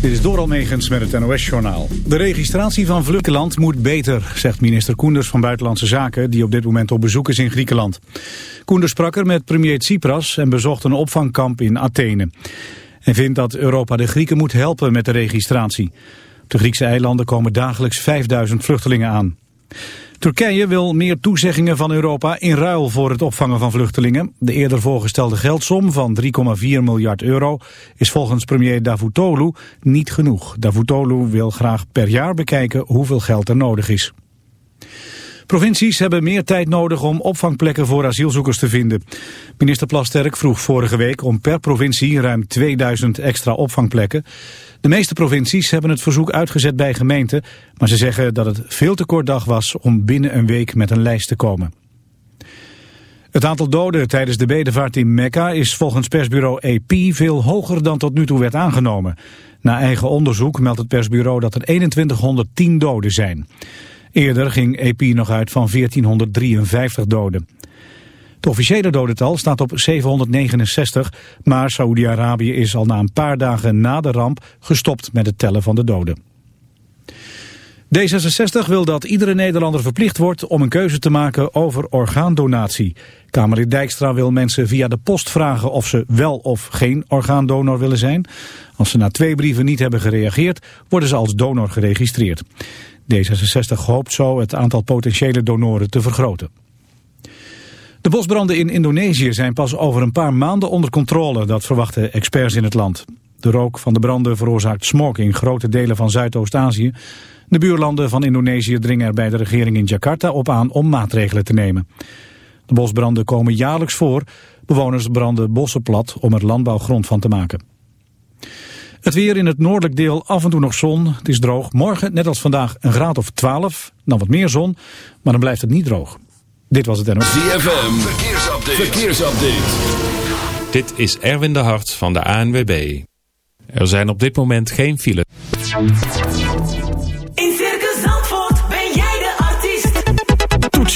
Dit is Doral Megens met het NOS-journaal. De registratie van Vluchteland moet beter, zegt minister Koenders van Buitenlandse Zaken... die op dit moment op bezoek is in Griekenland. Koenders sprak er met premier Tsipras en bezocht een opvangkamp in Athene. En vindt dat Europa de Grieken moet helpen met de registratie. Op de Griekse eilanden komen dagelijks 5000 vluchtelingen aan. Turkije wil meer toezeggingen van Europa in ruil voor het opvangen van vluchtelingen. De eerder voorgestelde geldsom van 3,4 miljard euro is volgens premier Davutoglu niet genoeg. Davutoglu wil graag per jaar bekijken hoeveel geld er nodig is. Provincies hebben meer tijd nodig om opvangplekken voor asielzoekers te vinden. Minister Plasterk vroeg vorige week om per provincie ruim 2000 extra opvangplekken. De meeste provincies hebben het verzoek uitgezet bij gemeenten, maar ze zeggen dat het veel te kort dag was om binnen een week met een lijst te komen. Het aantal doden tijdens de bedevaart in Mekka is volgens persbureau AP veel hoger dan tot nu toe werd aangenomen. Na eigen onderzoek meldt het persbureau dat er 2110 doden zijn. Eerder ging EP nog uit van 1453 doden. Het officiële dodental staat op 769, maar Saoedi-Arabië is al na een paar dagen na de ramp gestopt met het tellen van de doden. D66 wil dat iedere Nederlander verplicht wordt om een keuze te maken over orgaandonatie. Kamerlid Dijkstra wil mensen via de post vragen of ze wel of geen orgaandonor willen zijn. Als ze na twee brieven niet hebben gereageerd, worden ze als donor geregistreerd. D66 hoopt zo het aantal potentiële donoren te vergroten. De bosbranden in Indonesië zijn pas over een paar maanden onder controle, dat verwachten experts in het land. De rook van de branden veroorzaakt smog in grote delen van Zuidoost-Azië. De buurlanden van Indonesië dringen er bij de regering in Jakarta op aan om maatregelen te nemen. De bosbranden komen jaarlijks voor. Bewoners branden bossen plat om er landbouwgrond van te maken. Het weer in het noordelijk deel af en toe nog zon. Het is droog. Morgen, net als vandaag, een graad of 12. Dan wat meer zon, maar dan blijft het niet droog. Dit was het NOS. ZFM, verkeersupdate. verkeersupdate. Dit is Erwin de Hart van de ANWB. Er zijn op dit moment geen files.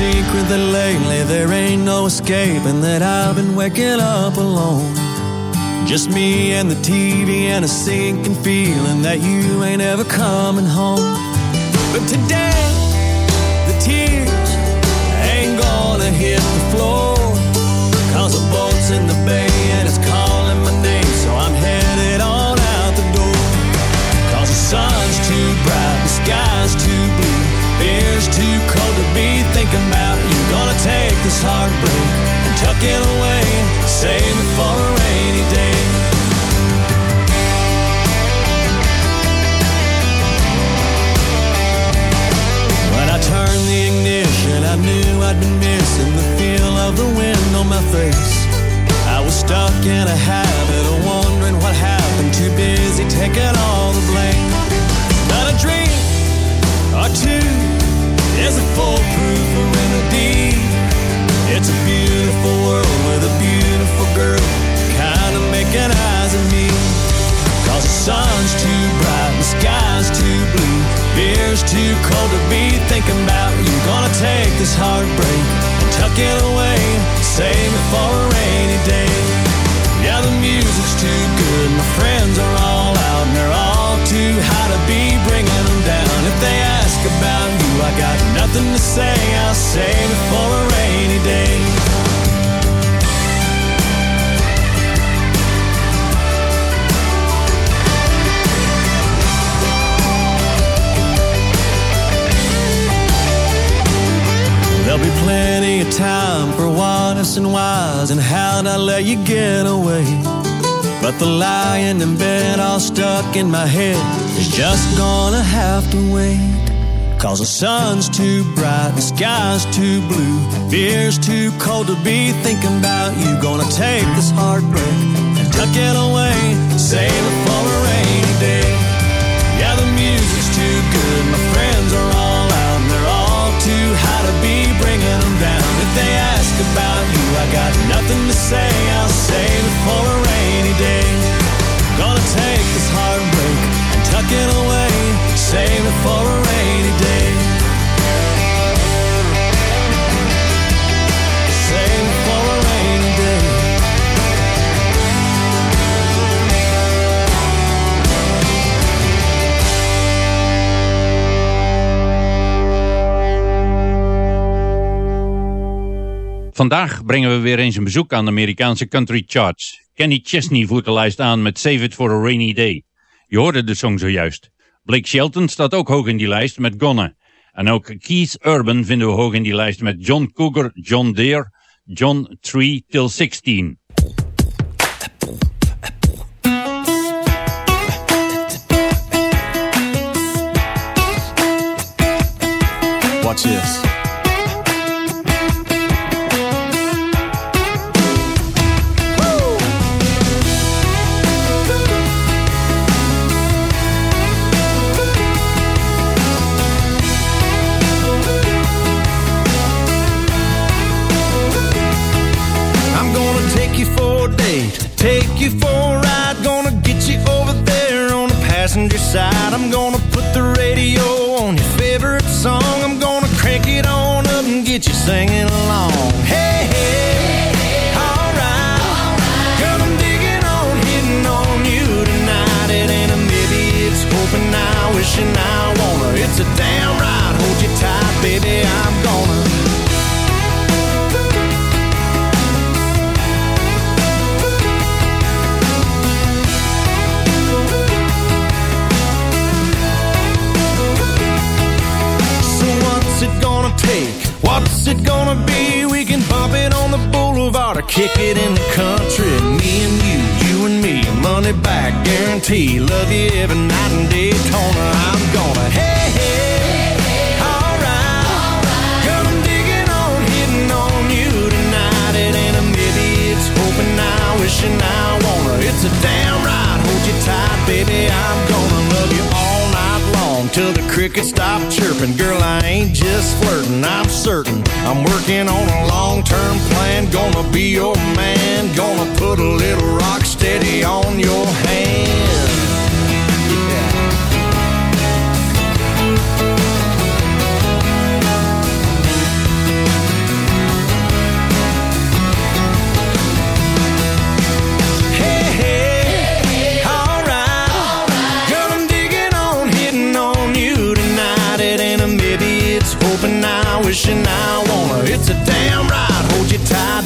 Secret that lately there ain't no escaping that I've been waking up alone. Just me and the TV and a sinking feeling that you ain't ever coming home. But today, it away. Save it for a rainy day. When I turned the ignition, I knew I'd been missing the feel of the wind on my face. I was stuck in a habit of wondering what happened. Too busy taking all the blame. Not a dream or two is a foolproof looking me. Cause the sun's too bright, the sky's too blue. Beer's too cold to be thinking about you. Gonna take this heartbreak and tuck it away. Save it for a rainy day. Yeah, the music's too good, my friends are all out, and they're all too high to be bringing them down. If they ask about you, I got nothing to say. I'll save it for a rainy day. And how'd I let you get away. But the lying in bed all stuck in my head is just gonna have to wait. Cause the sun's too bright, the sky's too blue, beer's too cold to be thinking about you. Gonna take this heartbreak and tuck it away, save it for a rainy day. Yeah, the music's too good, my friends are all out, and they're all too high to be bringing them down. If they ask about I got nothing to say, I'll save it for a rainy day. Gonna take this heartbreak and tuck it away, save it for a Vandaag brengen we weer eens een bezoek aan de Amerikaanse country charts. Kenny Chesney voert de lijst aan met Save It For A Rainy Day. Je hoorde de song zojuist. Blake Shelton staat ook hoog in die lijst met Gonna. En ook Keith Urban vinden we hoog in die lijst met John Cougar, John Deere, John 3 Till 16. Watch this. I'm gonna or kick it in the country. Me and you, you and me, money back guarantee. Love you every night in Daytona. I'm gonna hey hey, wishing I wanna. It's a damn right, hold you tight, baby. I'm crickets stop chirping. Girl, I ain't just flirting, I'm certain. I'm working on a long term plan. Gonna be your man, gonna put a little rock steady on your hand.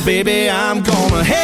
Baby. I'm gonna. Hey,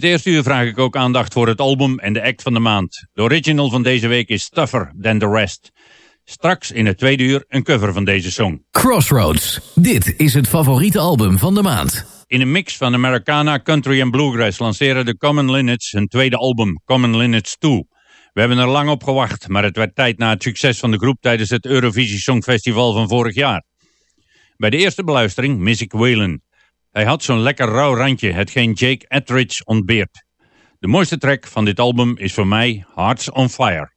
dit eerste uur vraag ik ook aandacht voor het album en de act van de maand. De original van deze week is Tougher Than The Rest. Straks in het tweede uur een cover van deze song. Crossroads. Dit is het favoriete album van de maand. In een mix van Americana, Country en Bluegrass lanceren de Common Linnets hun tweede album, Common Linnets 2. We hebben er lang op gewacht, maar het werd tijd na het succes van de groep tijdens het Eurovisie Songfestival van vorig jaar. Bij de eerste beluistering mis ik Whalen. Hij had zo'n lekker rauw randje, hetgeen Jake Attridge ontbeert. De mooiste track van dit album is voor mij Hearts on Fire.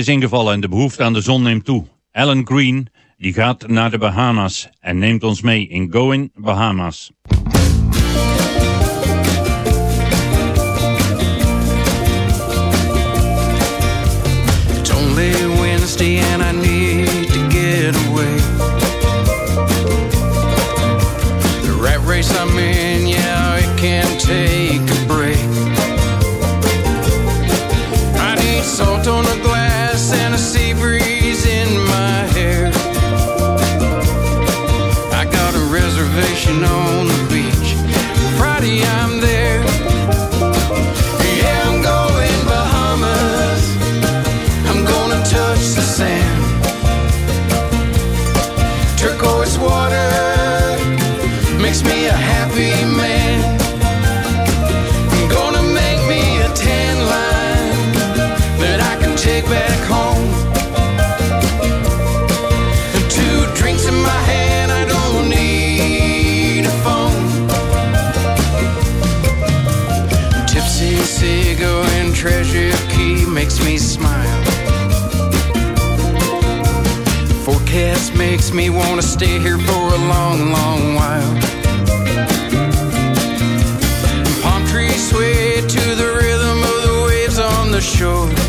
is ingevallen en de behoefte aan de zon neemt toe. Alan Green die gaat naar de Bahamas en neemt ons mee in Going Bahamas. It's only Wednesday and I need to get away. The rat race I'm in, yeah, it can take a break. I need salt on makes me wanna stay here for a long, long while. Palm trees sway to the rhythm of the waves on the shore.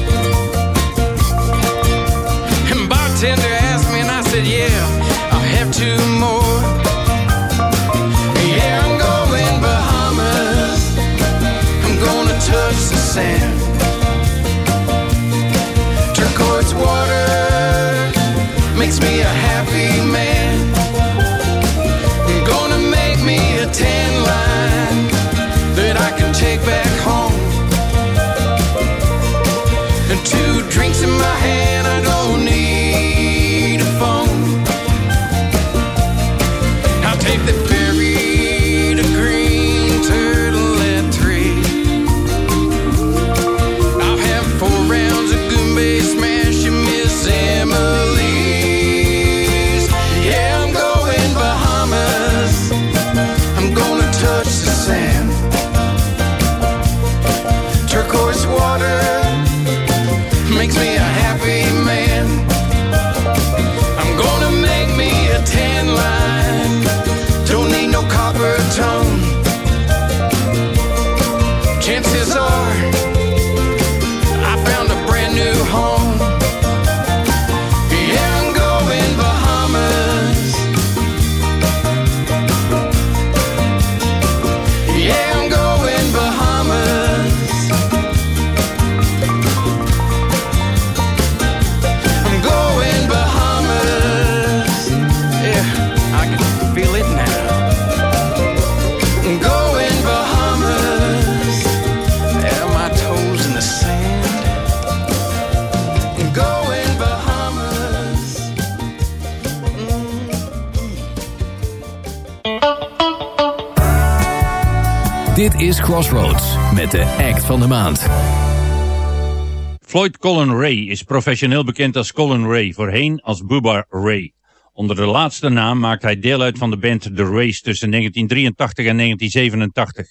Colin Ray is professioneel bekend als Colin Ray, voorheen als Bubba Ray. Onder de laatste naam maakt hij deel uit van de band The Race tussen 1983 en 1987.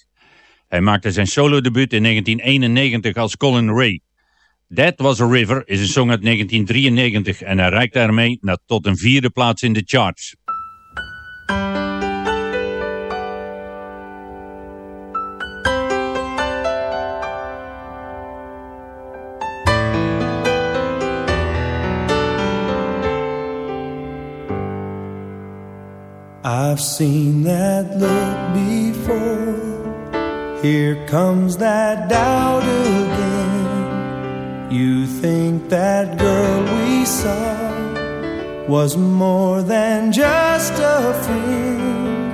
Hij maakte zijn solo-debuut in 1991 als Colin Ray. That Was a River is een song uit 1993 en hij reikt daarmee naar tot een vierde plaats in de charts. I've seen that look before. Here comes that doubt again. You think that girl we saw was more than just a friend.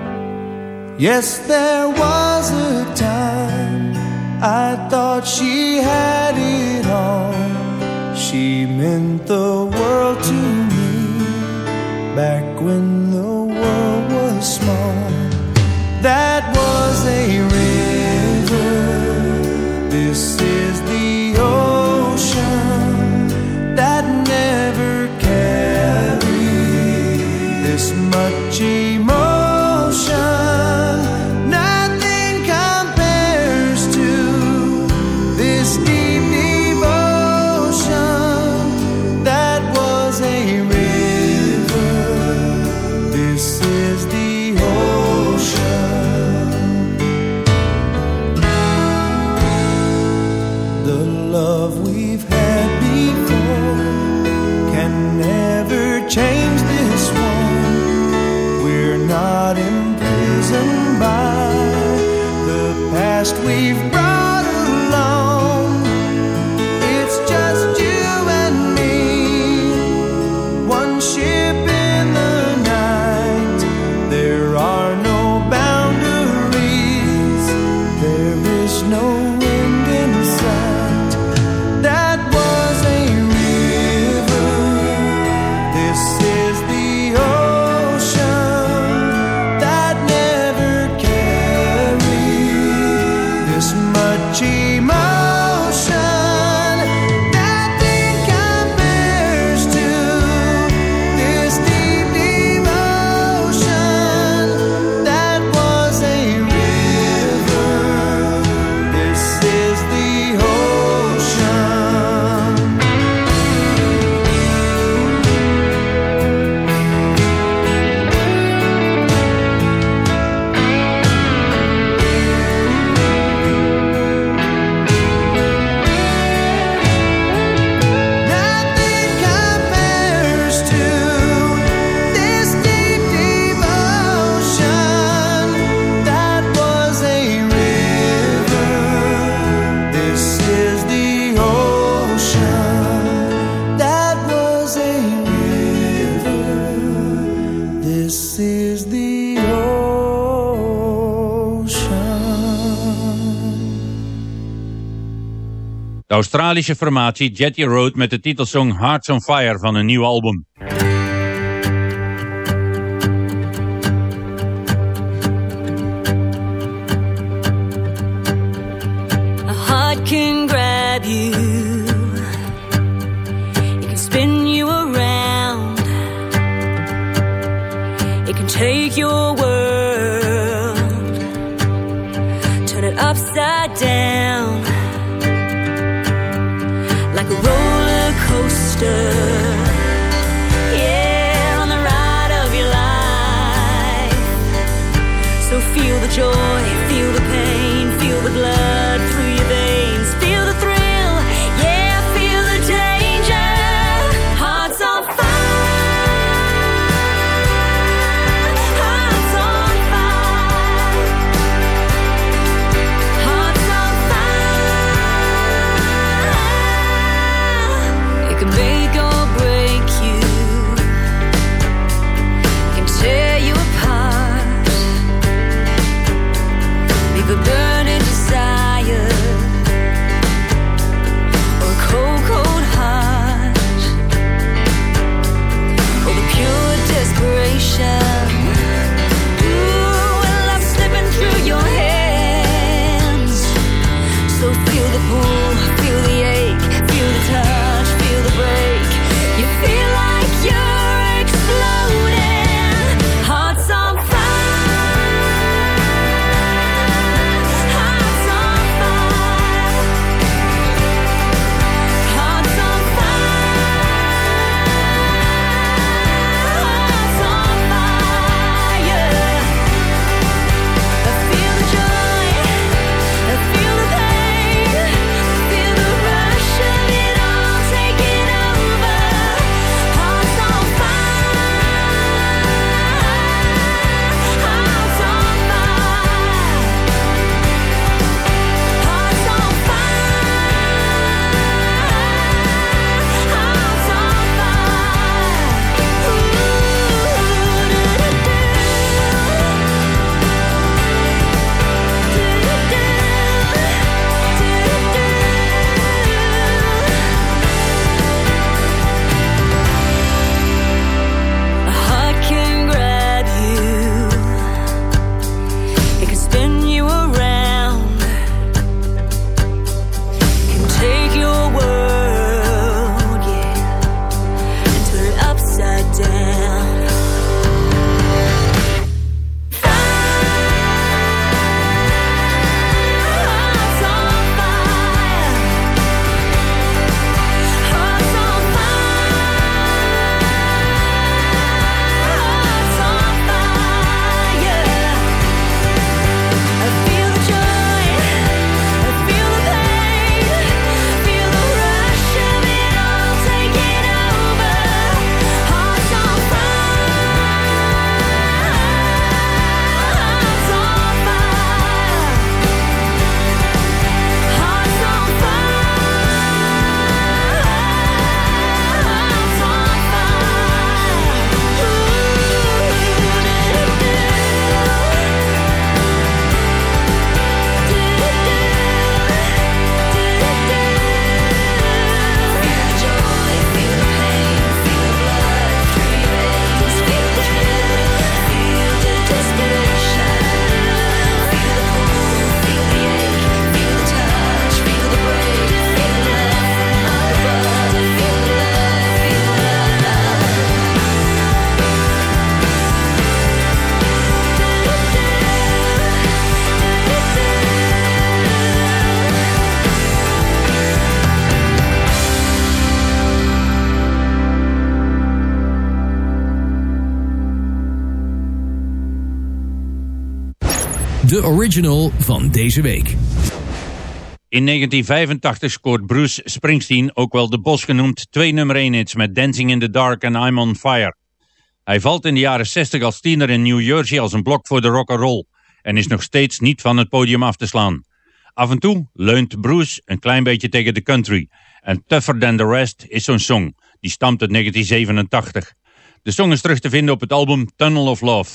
Yes, there was a time I thought she had it all. She meant the world to me back when Australische formatie Jetty Road met de titelsong Hearts on Fire van een nieuw album. de original van deze week. In 1985 scoort Bruce Springsteen, ook wel de Bos genoemd, twee nummer 1 hits met Dancing in the Dark en I'm on Fire. Hij valt in de jaren 60 als tiener in New Jersey als een blok voor de rock and roll en is nog steeds niet van het podium af te slaan. Af en toe leunt Bruce een klein beetje tegen de country en Tougher Than The Rest is zo'n song, die stamt uit 1987. De song is terug te vinden op het album Tunnel of Love.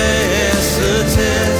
necessities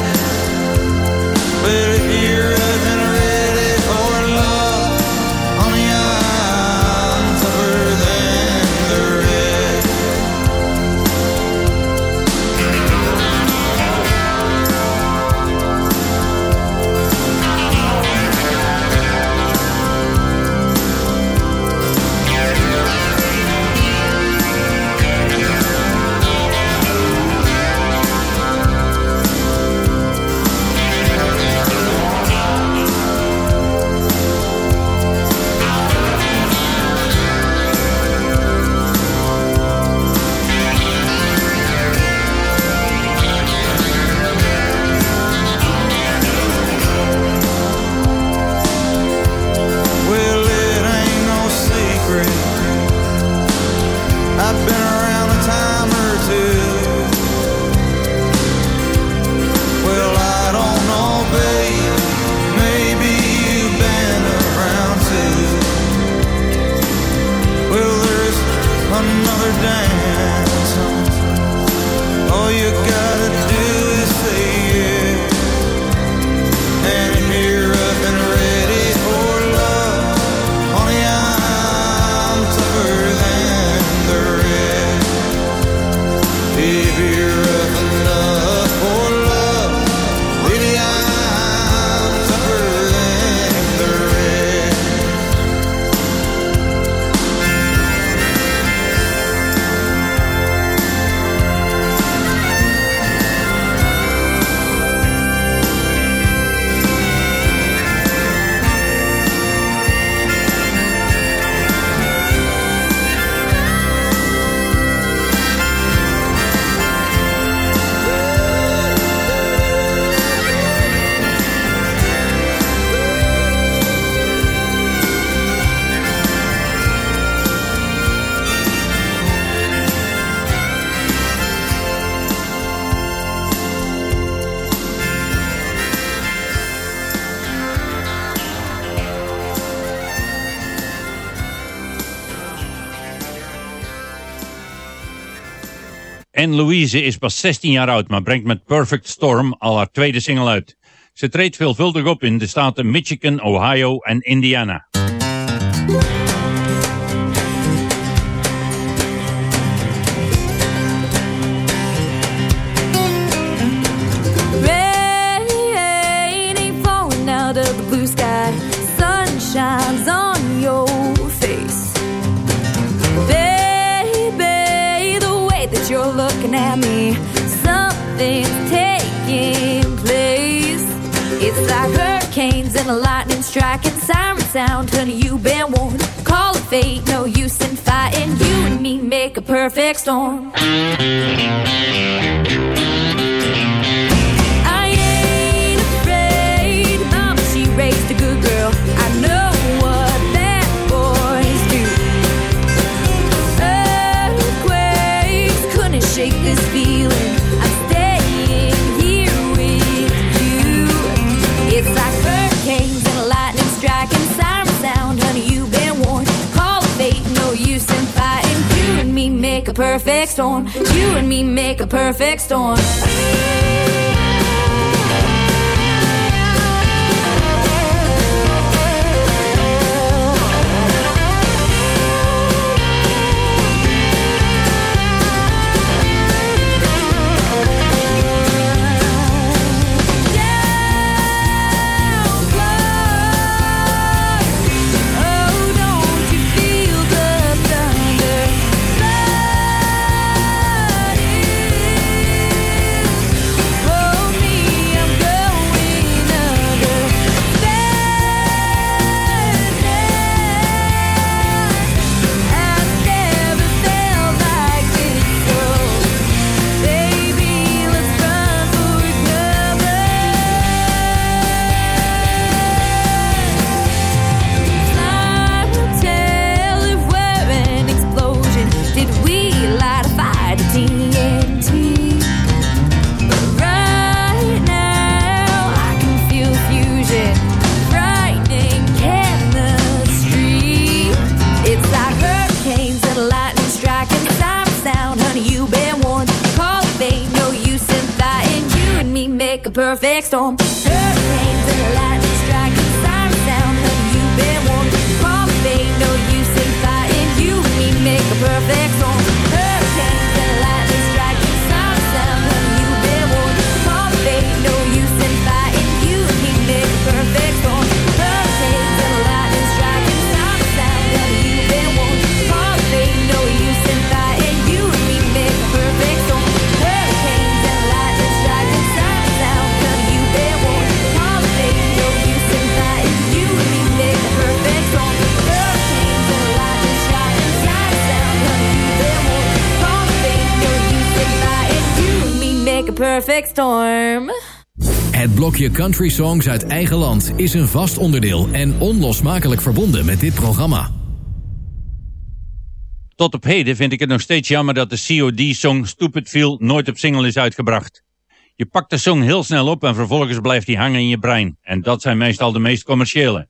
Anne Louise is pas 16 jaar oud, maar brengt met Perfect Storm al haar tweede single uit. Ze treedt veelvuldig op in de staten Michigan, Ohio en Indiana. Something's taking place. It's like hurricanes and a lightning striking, siren sound. Honey, you've been warned. Call it fate, no use in fighting. You and me make a perfect storm. Perfect storm. You and me make a perfect storm. Storm. Perfect storm. Het blokje Country Songs uit eigen land is een vast onderdeel en onlosmakelijk verbonden met dit programma. Tot op heden vind ik het nog steeds jammer dat de COD-song Stupid Feel nooit op single is uitgebracht. Je pakt de song heel snel op en vervolgens blijft die hangen in je brein. En dat zijn meestal de meest commerciële.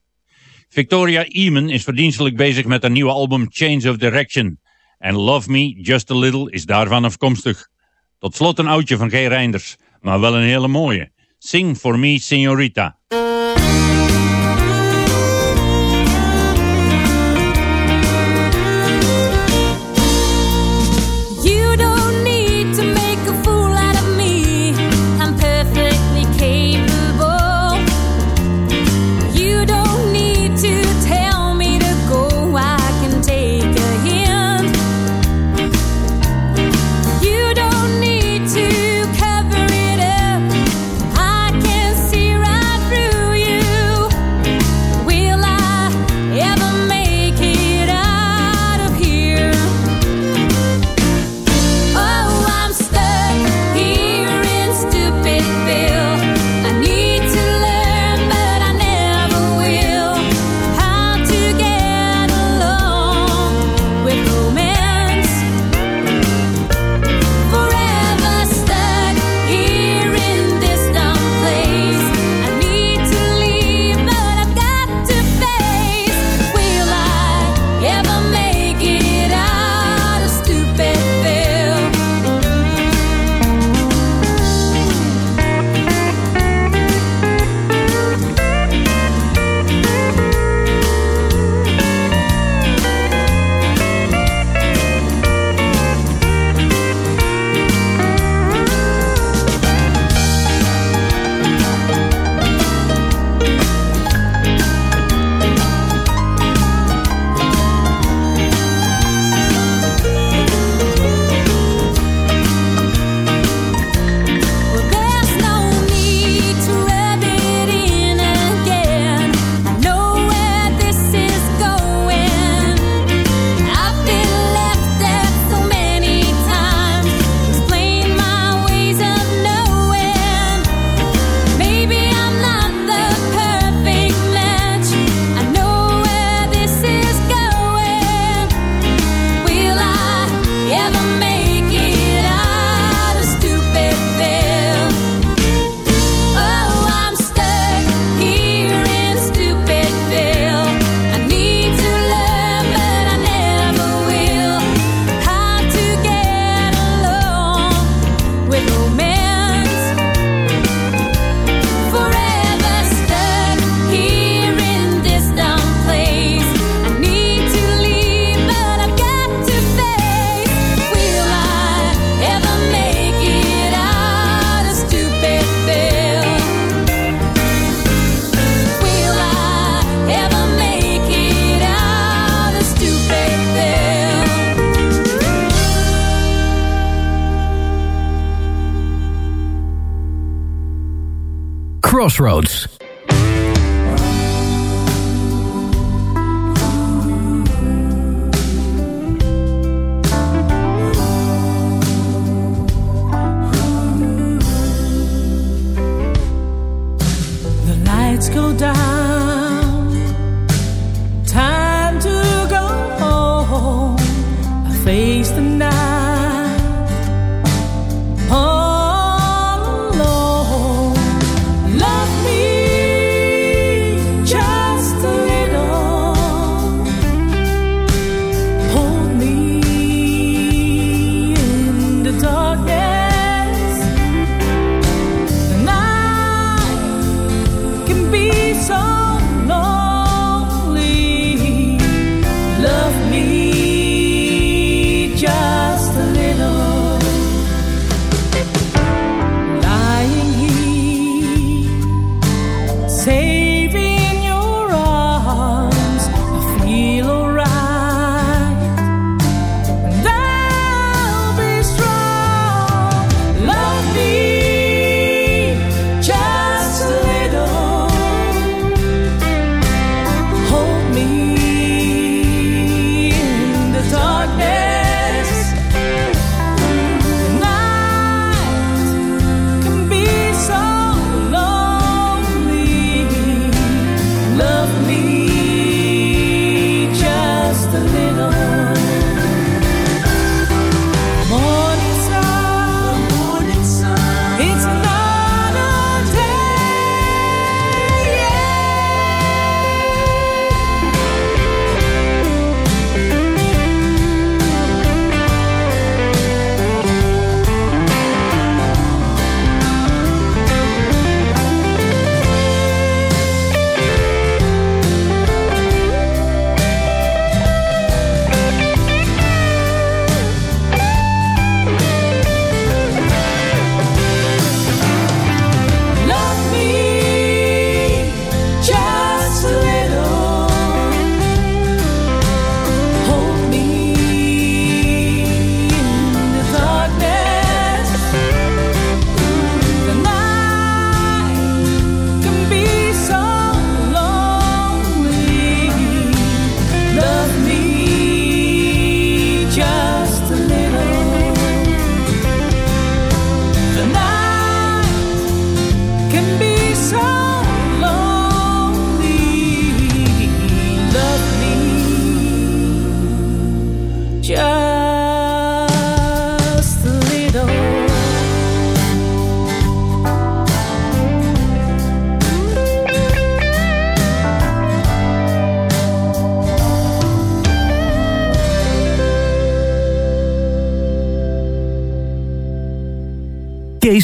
Victoria Eamon is verdienstelijk bezig met haar nieuwe album Change of Direction. En Love Me Just a Little is daarvan afkomstig. Tot slot een oudje van G. Reinders, maar wel een hele mooie. Sing for me, Senorita. Crossroads.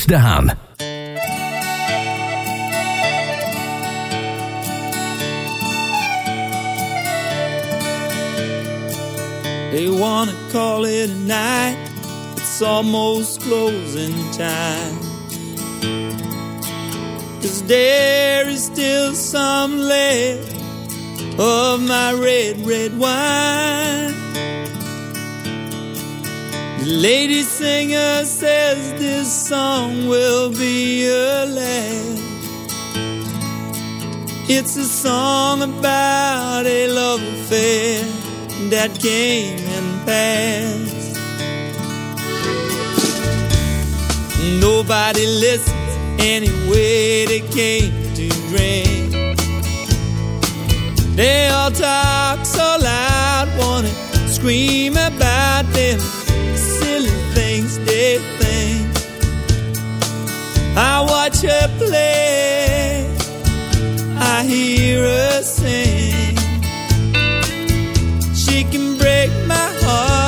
De Haan. They wanna call it a night. It's almost closing time. Cause there is still some left of my red, red wine. It's a song about a love affair that came and passed. Nobody listens anyway, they came to drink. They all talk so loud, wanna scream about them silly things they think. I watch her play hear her sing. She can break my heart.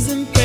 isn't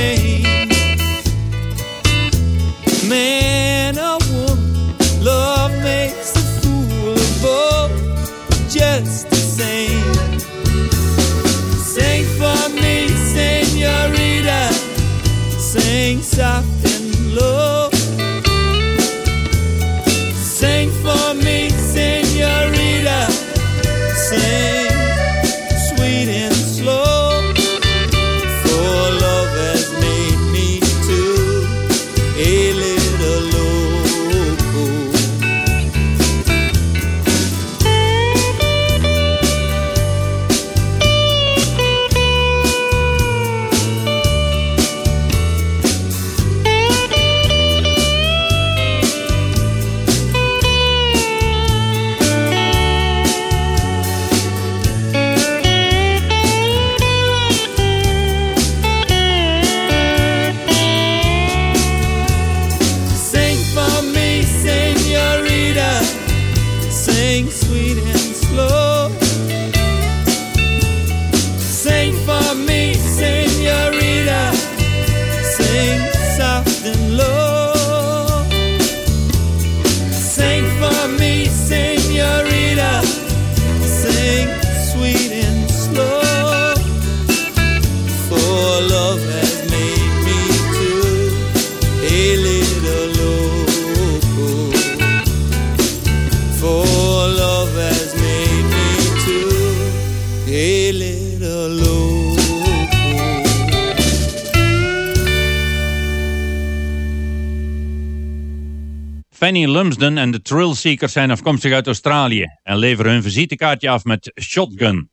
Seekers zijn afkomstig uit Australië en leveren hun visitekaartje af met Shotgun.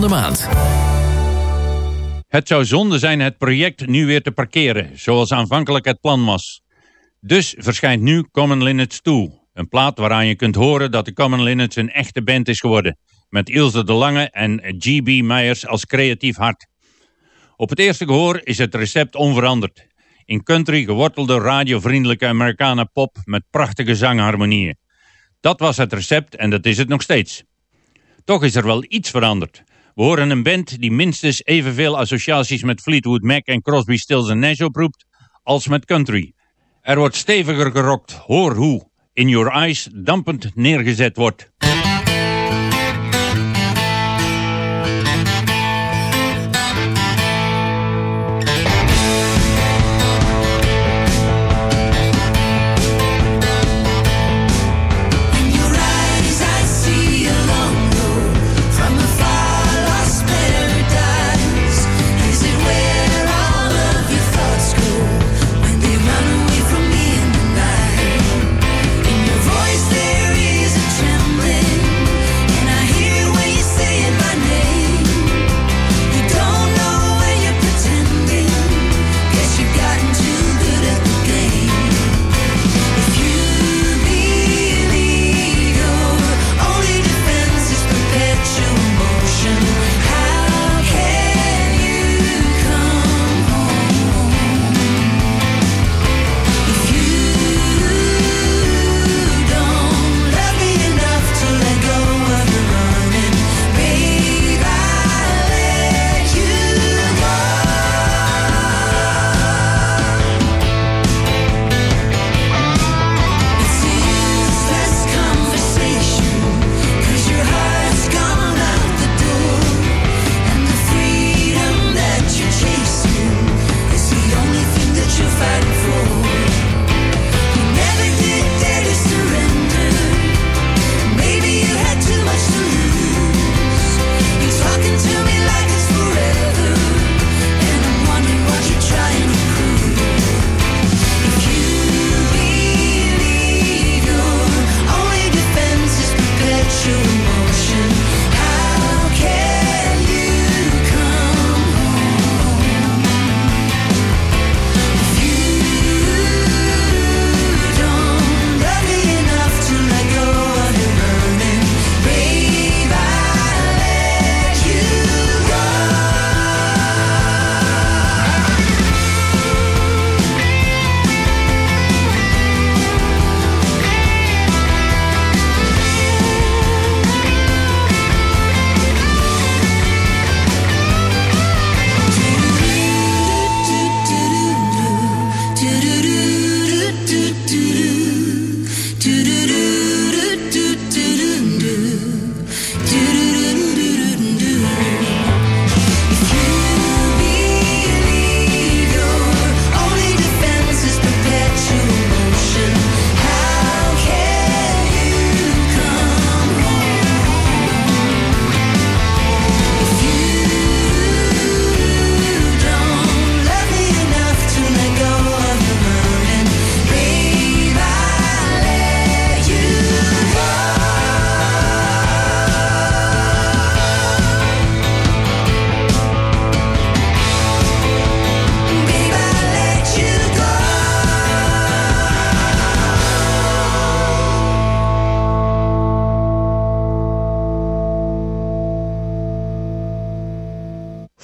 De maand. Het zou zonde zijn het project nu weer te parkeren, zoals aanvankelijk het plan was. Dus verschijnt nu Common Linnets 2, een plaat waaraan je kunt horen dat de Common Linnets een echte band is geworden, met Ilse de Lange en G.B. Meyers als creatief hart. Op het eerste gehoor is het recept onveranderd. In country gewortelde radiovriendelijke Americana pop met prachtige zangharmonieën. Dat was het recept en dat is het nog steeds. Toch is er wel iets veranderd. We horen een band die minstens evenveel associaties met Fleetwood Mac en Crosby, Stills Nash oproept als met country. Er wordt steviger gerokt, hoor hoe In Your Eyes dampend neergezet wordt.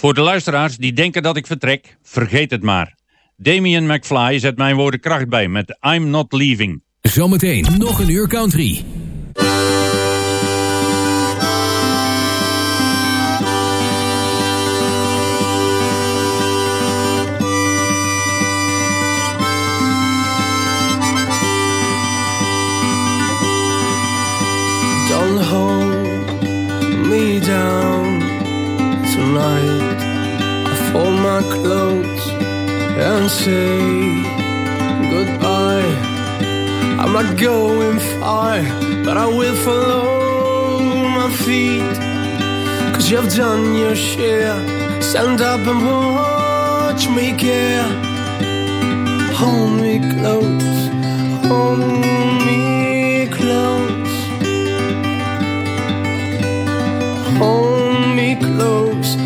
Voor de luisteraars die denken dat ik vertrek, vergeet het maar. Damien McFly zet mijn woorden kracht bij met I'm Not Leaving. Zometeen nog een uur country. Don't hold me down tonight. I fold my clothes and say goodbye. I'm not going far, but I will follow my feet. Cause you've done your share. Stand up and watch me care. Hold me close, hold me close. Hold me